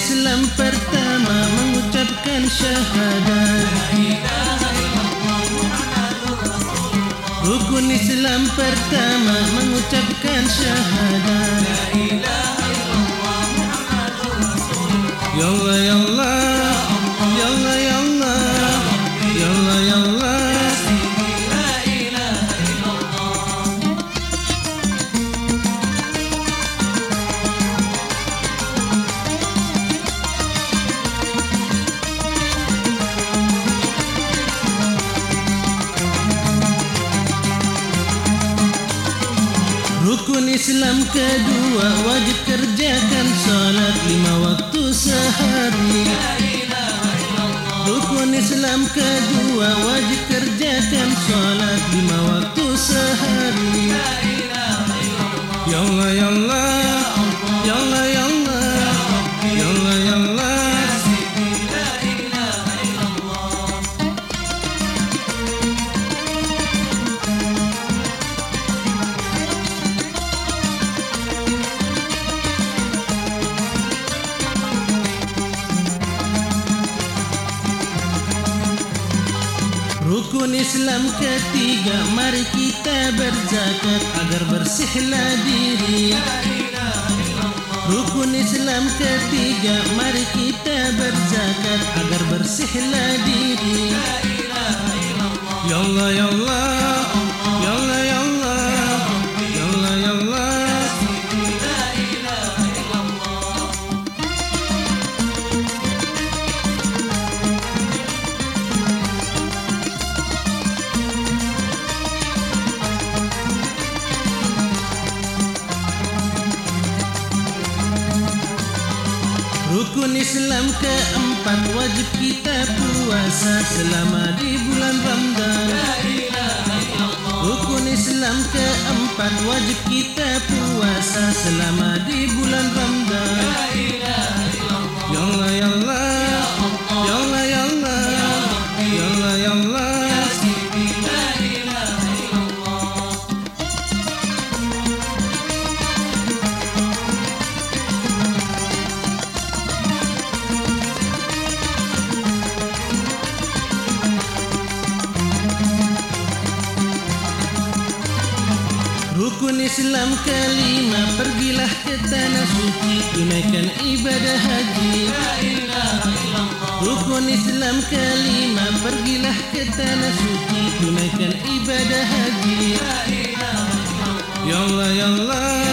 Islam pertama mengucapkan syahadat Rukun Islam pertama mengucapkan syahadat Islam kedua wajib kerjakan salat lima waktu sehari. Rukun Islam kedua wajib kerjakan salat lima waktu sehari. Ya Allah ya Allah Ya Allah Rukun Islam ketiga Mari kita berzakat Agar bersihlah diri. Rukun Islam ketiga Mari kita berzakat Agar bersihlah diri. Ya Allah ya Allah Rukun Islam keempat wajib kita puasa selama di bulan Ramadan. Rukun Islam keempat wajib kita puasa selama di bulan Ramadan. Rukun Islam kelima Pergilah ke tanah suci Tunaikan ibadah haji. Rukun Islam kelima Pergilah ke tanah suci Tunaikan ibadah haji. Ya Allah Ya Allah